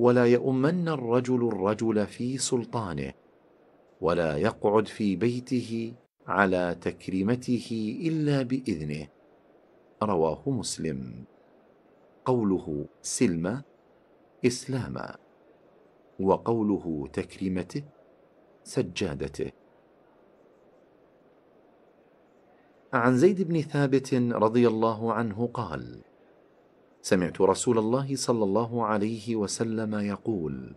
ولا يؤمن الرجل الرجل في سلطانه ولا يقعد في بيته على تكريمته إلا بإذنه. رواه مسلم. قوله سلم إسلاما وقوله تكريمته سجادته. عن زيد بن ثابت رضي الله عنه قال سمعت رسول الله صلى الله عليه وسلم يقول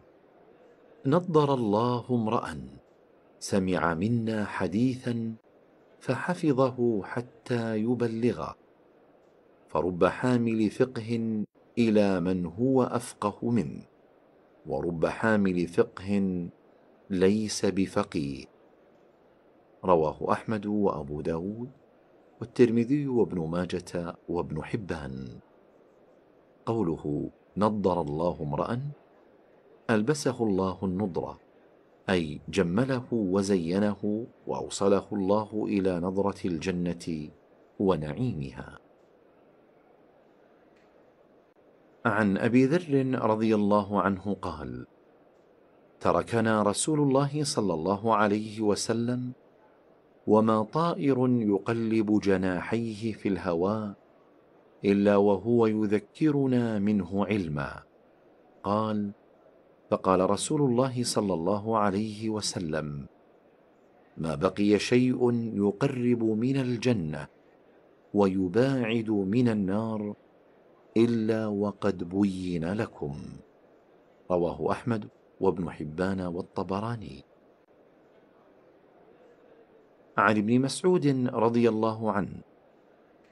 نضر الله امرأ سمع منا حديثا فحفظه حتى يبلغه فرب حامل فقه إلى من هو أفقه منه ورب حامل فقه ليس بفقيه. رواه أحمد وأبو داود والترمذي وابن ماجة وابن حبان. قوله نضر الله امرأ ألبسه الله النضره أي جمله وزينه وأوصله الله إلى نظرة الجنة ونعيمها. عن أبي ذر رضي الله عنه قال تركنا رسول الله صلى الله عليه وسلم وما طائر يقلب جناحيه في الهواء إلا وهو يذكرنا منه علما. قال فقال رسول الله صلى الله عليه وسلم ما بقي شيء يقرب من الجنة ويباعد من النار إلا وقد بين لكم. رواه أحمد وابن حبان والطبراني. عن ابن مسعود رضي الله عنه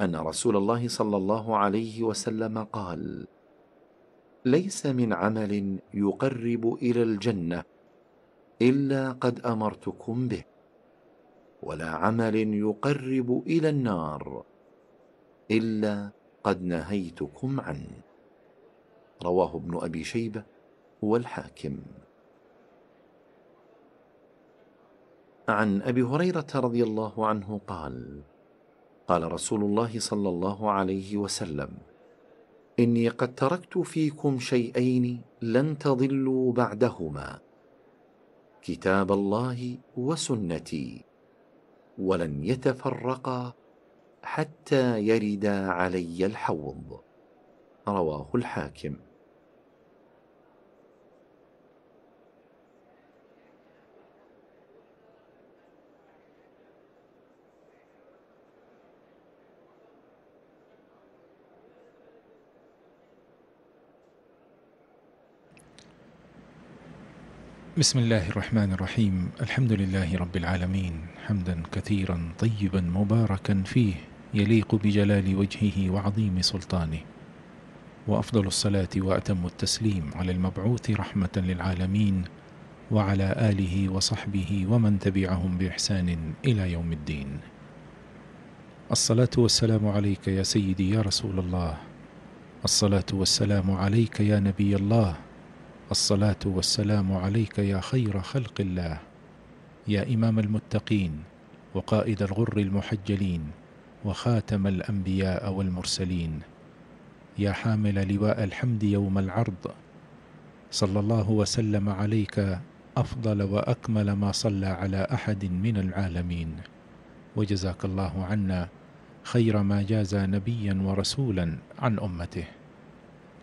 أن رسول الله صلى الله عليه وسلم قال ليس من عمل يقرب إلى الجنة إلا قد أمرتكم به ولا عمل يقرب إلى النار إلا قد نهيتكم عنه. رواه ابن أبي شيبة والحاكم. عن أبي هريرة رضي الله عنه قال قال رسول الله صلى الله عليه وسلم إني قد تركت فيكم شيئين لن تضلوا بعدهما كتاب الله وسنتي ولن يتفرقا حتى يردا علي الحوض. رواه الحاكم. بسم الله الرحمن الرحيم. الحمد لله رب العالمين. حمدا كثيرا طيبا مباركا فيه يليق بجلال وجهه وعظيم سلطانه. وأفضل الصلاة وأتم التسليم على المبعوث رحمة للعالمين وعلى آله وصحبه ومن تبعهم بإحسان إلى يوم الدين. الصلاة والسلام عليك يا سيدي يا رسول الله. الصلاة والسلام عليك يا نبي الله. الصلاة والسلام عليك يا خير خلق الله. يا إمام المتقين وقائد الغر المحجلين وخاتم الأنبياء والمرسلين. يا حامل لواء الحمد يوم العرض. صلى الله وسلم عليك أفضل وأكمل ما صلى على أحد من العالمين. وجزاك الله عنا خير ما جاز نبيا ورسولا عن أمته.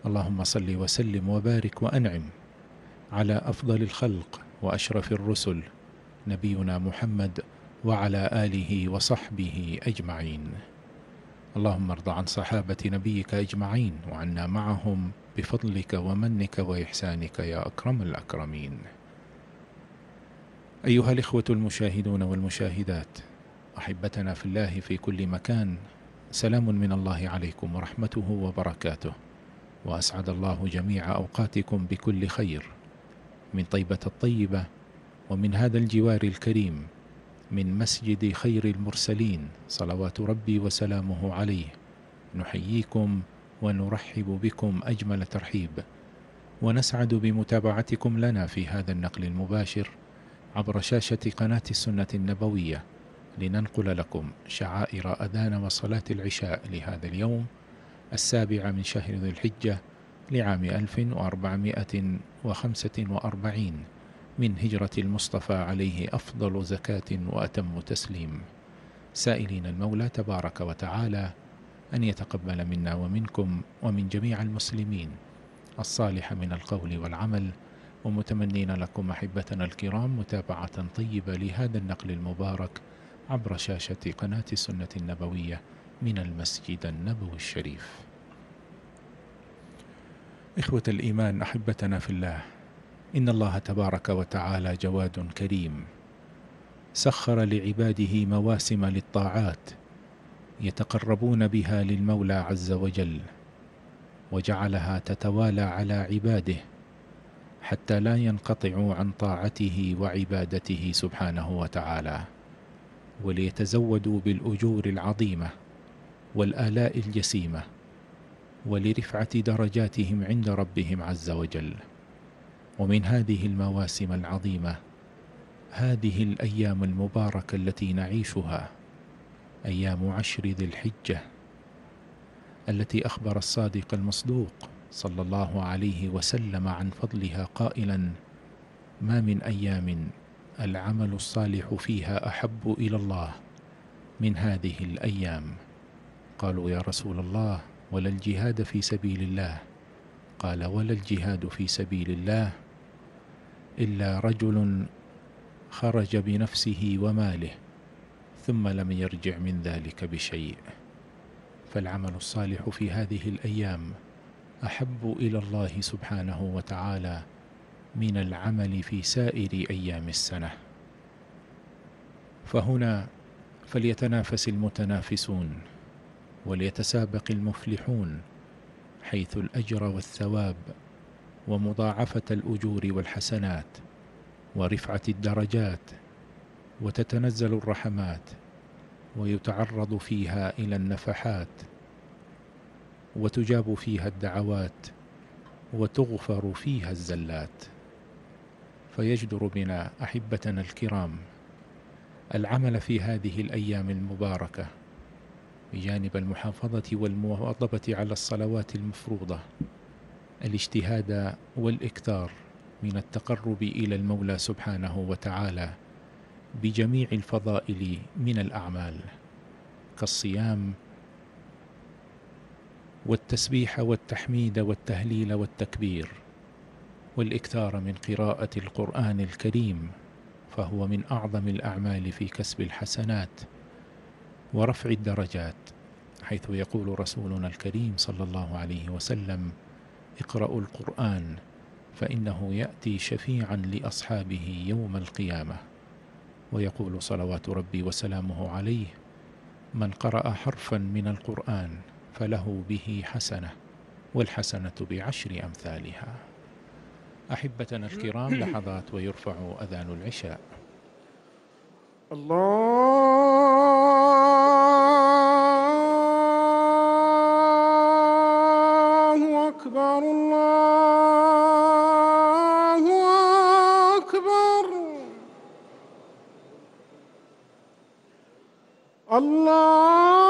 اللهم صل وسلم وبارك وأنعم. على أفضل الخلق. وأشرف الرسل نبينا محمد وعلى آله وصحبه أجمعين. اللهم ارض عن صحابة نبيك أجمعين وعنا معهم بفضلك ومنك وإحسانك يا أكرم الأكرمين. أيها الإخوة المشاهدون والمشاهدات أحبتنا في الله في كل مكان سلام من الله عليكم ورحمته وبركاته وأسعد الله جميع أوقاتكم بكل خير. من طيبة الطيبة ومن هذا الجوار الكريم من مسجد خير المرسلين صلوات ربي وسلامه عليه. نحييكم ونرحب بكم أجمل ترحيب. ونسعد بمتابعتكم لنا في هذا النقل المباشر عبر شاشة قناة السنة النبوية لننقل لكم شعائر أذان وصلاة العشاء لهذا اليوم السابع من شهر ذي الحجة لعام 1445 من هجرة المصطفى عليه أفضل زكاة وأتم تسليم. سائلين المولى تبارك وتعالى أن يتقبل منا ومنكم ومن جميع المسلمين الصالح من القول والعمل ومتمنين لكم أحبتنا الكرام متابعة طيبة لهذا النقل المبارك عبر شاشة قناة السنة النبوية من المسجد النبوي الشريف. إخوة الإيمان أحبتنا في الله إن الله تبارك وتعالى جواد كريم. سخر لعباده مواسم للطاعات يتقربون بها للمولى عز وجل وجعلها تتوالى على عباده حتى لا ينقطعوا عن طاعته وعبادته سبحانه وتعالى وليتزودوا بالأجور العظيمة والآلاء الجسيمة. ولرفعة درجاتهم عند ربهم عز وجل. ومن هذه المواسم العظيمة هذه الأيام المباركة التي نعيشها أيام عشر ذي الحجة التي أخبر الصادق المصدوق صلى الله عليه وسلم عن فضلها قائلا ما من أيام العمل الصالح فيها أحب إلى الله من هذه الأيام؟ قالوا يا رسول الله ولا الجهاد في سبيل الله. قال ولا الجهاد في سبيل الله إلا رجل خرج بنفسه وماله ثم لم يرجع من ذلك بشيء. فالعمل الصالح في هذه الأيام أحب إلى الله سبحانه وتعالى من العمل في سائر أيام السنة. فهنا فليتنافس المتنافسون وليتسابق المفلحون حيث الأجر والثواب ومضاعفة الأجور والحسنات ورفعة الدرجات وتتنزل الرحمات ويتعرض فيها إلى النفحات وتجاب فيها الدعوات وتغفر فيها الزلات. فيجدر بنا أحبتنا الكرام العمل في هذه الأيام المباركة. بجانب المحافظة والمواظبة على الصلوات المفروضة. الاجتهاد والإكثار من التقرب إلى المولى سبحانه وتعالى بجميع الفضائل من الأعمال كالصيام والتسبيح والتحميد والتهليل والتكبير. والإكثار من قراءة القرآن الكريم فهو من أعظم الأعمال في كسب الحسنات. ورفع الدرجات حيث يقول رسولنا الكريم صلى الله عليه وسلم اقرأوا القرآن فإنه يأتي شفيعا لأصحابه يوم القيامة. ويقول صلوات ربي وسلامه عليه من قرأ حرفا من القرآن فله به حسنة والحسنة بعشر أمثالها. أحبتنا الكرام لحظات ويرفع أذان العشاء. الله أكبر الله أكبر. الله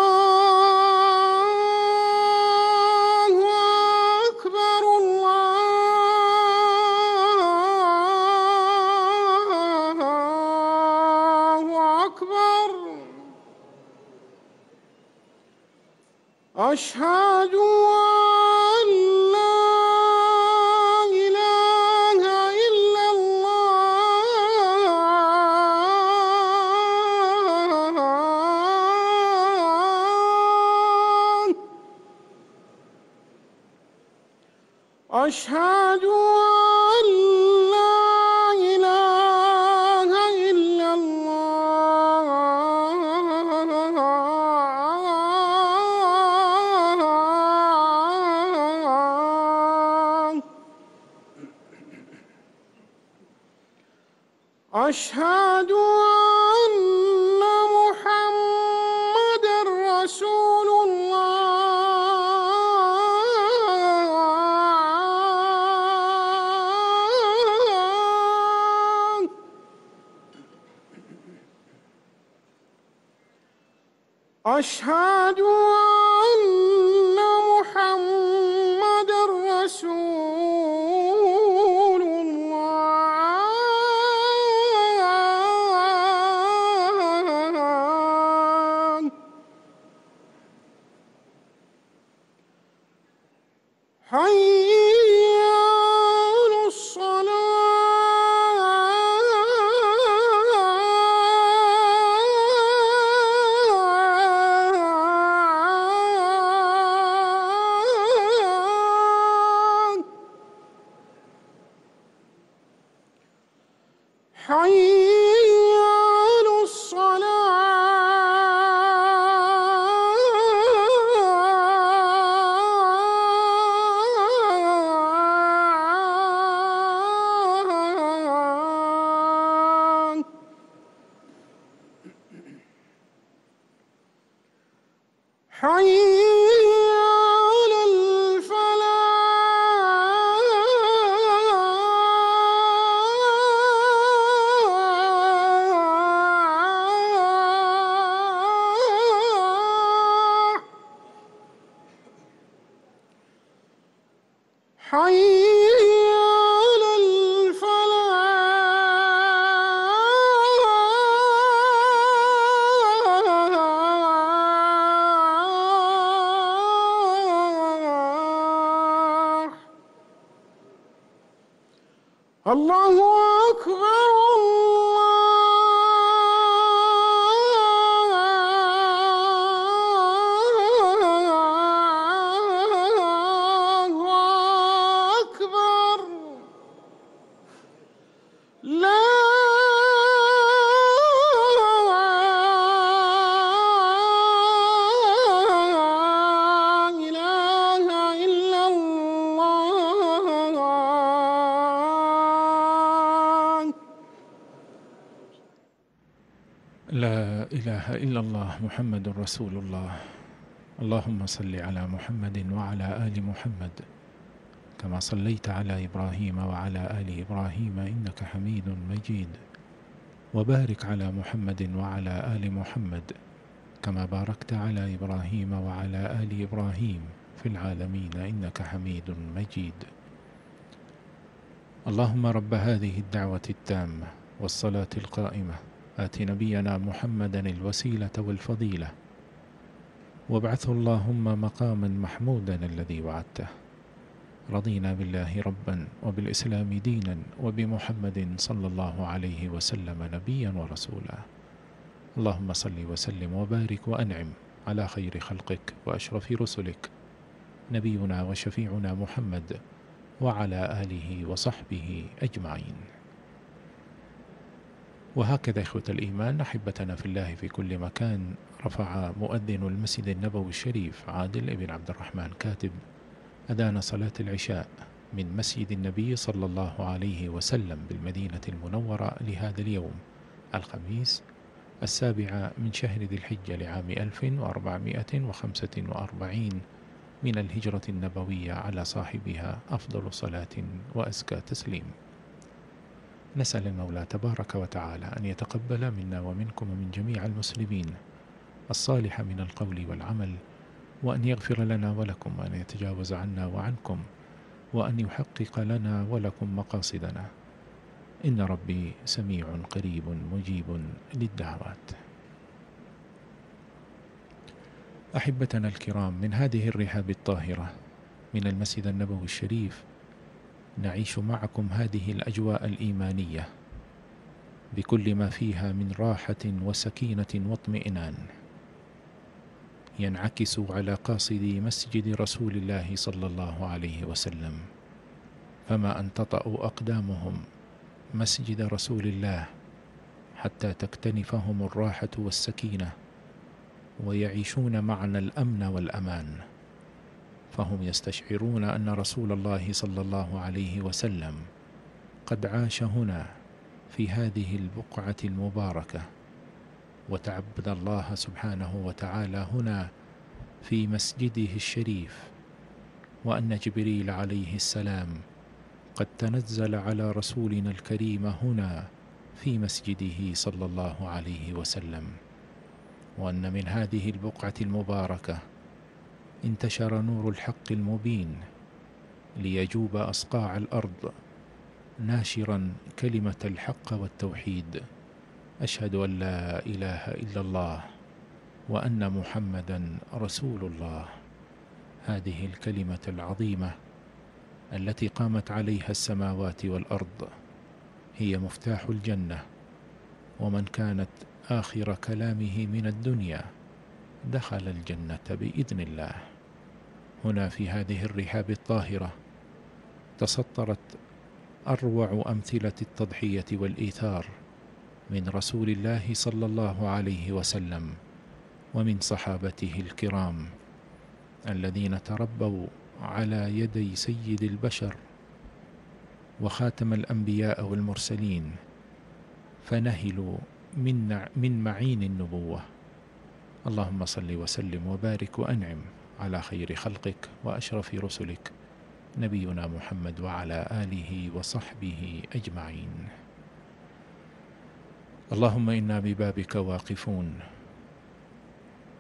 أشهد أن الله أكبر إله إلا الله محمد رسول الله. اللهم صل على محمد وعلى آل محمد كما صليت على إبراهيم وعلى آل إبراهيم إنك حميد مجيد. وبارك على محمد وعلى آل محمد كما باركت على إبراهيم وعلى آل إبراهيم في العالمين إنك حميد مجيد. اللهم رب هذه الدعوة التامة والصلاة القائمة آت نبينا محمدا الوسيلة والفضيلة. وابعثه اللهم مقاما محمودا الذي وعدته. رضينا بالله ربا وبالإسلام دينا وبمحمد صلى الله عليه وسلم نبيا ورسولا. اللهم صل وسلم وبارك وأنعم على خير خلقك وأشرف رسلك. نبينا وشفيعنا محمد وعلى آله وصحبه أجمعين. وهكذا إخوة الإيمان أحبتنا في الله في كل مكان رفع مؤذن المسجد النبوي الشريف عادل بن عبد الرحمن كاتب أذان صلاة العشاء من مسجد النبي صلى الله عليه وسلم بالمدينة المنورة لهذا اليوم الخميس السابع من شهر ذي الحجة لعام 1445 من الهجرة النبوية على صاحبها أفضل صلاة وأزكى تسليم. نسأل المولى تبارك وتعالى أن يتقبل منا ومنكم ومن جميع المسلمين الصالح من القول والعمل وأن يغفر لنا ولكم وأن يتجاوز عنا وعنكم وأن يحقق لنا ولكم مقاصدنا. إن ربي سميع قريب مجيب للدعوات. أحبتنا الكرام من هذه الرحاب الطاهرة من المسجد النبوي الشريف نعيش معكم هذه الأجواء الإيمانية بكل ما فيها من راحة وسكينة واطمئنان. ينعكس على قاصدي مسجد رسول الله صلى الله عليه وسلم. فما أن تطأ أقدامهم مسجد رسول الله حتى تكتنفهم الراحة والسكينة ويعيشون معنا الأمن والأمان. فهم يستشعرون أن رسول الله صلى الله عليه وسلم قد عاش هنا في هذه البقعة المباركة وتعبد الله سبحانه وتعالى هنا في مسجده الشريف وأن جبريل عليه السلام قد تنزل على رسولنا الكريم هنا في مسجده صلى الله عليه وسلم. وأن من هذه البقعة المباركة انتشر نور الحق المبين ليجوب أصقاع الأرض ناشرا كلمة الحق والتوحيد. أشهد أن لا إله إلا الله وأن محمدا رسول الله. هذه الكلمة العظيمة التي قامت عليها السماوات والأرض هي مفتاح الجنة ومن كانت آخر كلامه من الدنيا. دخل الجنة بإذن الله. هنا في هذه الرحاب الطاهرة تسطرت أروع أمثلة التضحية والإيثار من رسول الله صلى الله عليه وسلم ومن صحابته الكرام الذين تربوا على يدي سيد البشر وخاتم الأنبياء والمرسلين فنهلوا من من معين النبوة. اللهم صل وسلم وبارك وأنعم على خير خلقك وأشرف رسلك نبينا محمد وعلى آله وصحبه أجمعين. اللهم إنا ببابك واقفون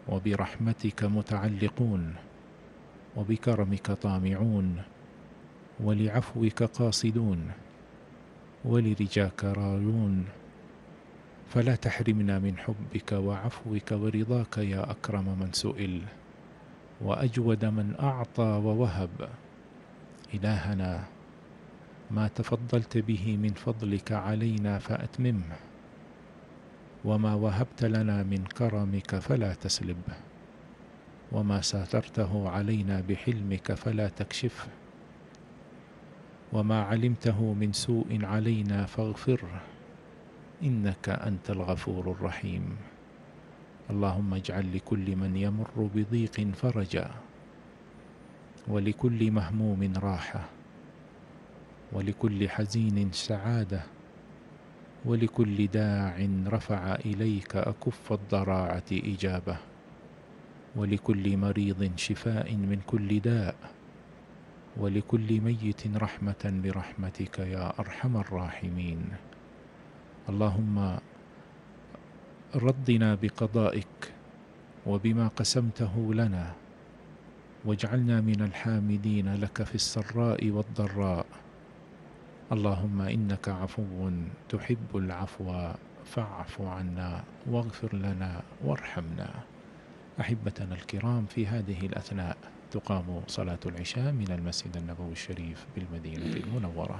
وبرحمتك متعلقون وبكرمك طامعون ولعفوك قاصدون ولرجاك رايون فلا تحرمنا من حبك وعفوك ورضاك يا أكرم من سئل وأجود من أعطى ووهب. إلهنا ما تفضلت به من فضلك علينا فأتممه وما وهبت لنا من كرمك فلا تسلبه وما ساترته علينا بحلمك فلا تكشفه وما علمته من سوء علينا فاغفره إنك أنت الغفور الرحيم. اللهم اجعل لكل من يمر بضيق فرجا ولكل مهموم راحة ولكل حزين سعادة ولكل داع رفع إليك أكف الضراعة إجابة ولكل مريض شفاء من كل داء ولكل ميت رحمة برحمتك يا أرحم الراحمين. اللهم ردنا بقضائك وبما قسمته لنا واجعلنا من الحامدين لك في السراء والضراء. اللهم إنك عفو تحب العفو فاعف عنا واغفر لنا وارحمنا. أحبتنا الكرام في هذه الأثناء تقام صلاة العشاء من المسجد النبوي الشريف بالمدينة المنورة.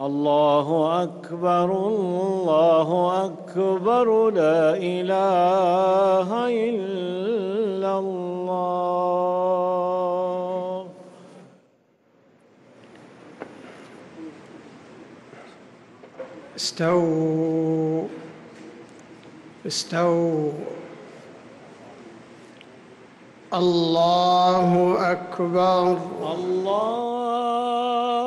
الله أكبر الله أكبر لا إله إلا الله. استووا استووا. الله أكبر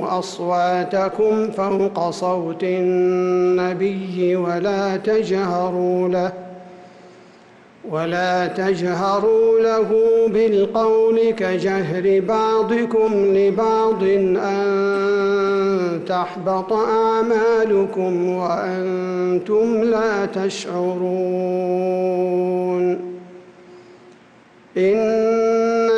أصواتكم فوق صوت النبي ولا تجهروا له ولا تجهروا له بالقول كجهر بعضكم لبعض أن تحبط أعمالكم وأنتم لا تشعرون إن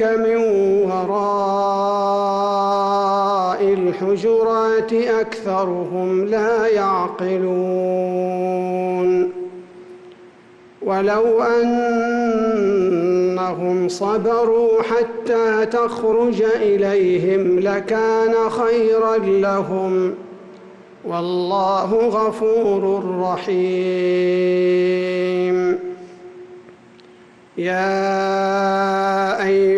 ينادونك من وراء الحجرات أكثرهم لا يعقلون. ولو أنهم صبروا حتى تخرج إليهم لكان خيرا لهم. والله غفور رحيم. يا أيها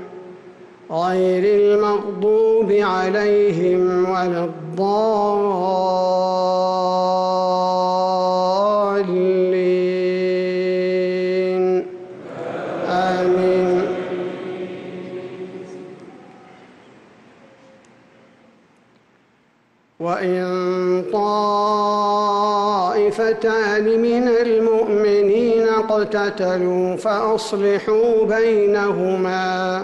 غير المغضوب عليهم ولا الضالين. آمين. وإن طائفتان من المؤمنين اقتتلوا فأصلحوا بينهما.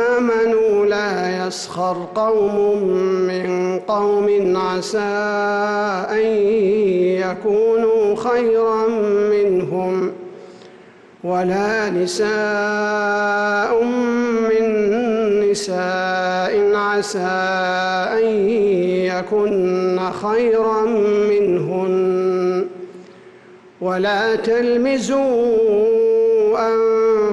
يسخر قوم من قوم عسى أن يكونوا خيرا منهم ولا نساء من نساء عسى أن يكن خيرا منهن ولا تلمزوا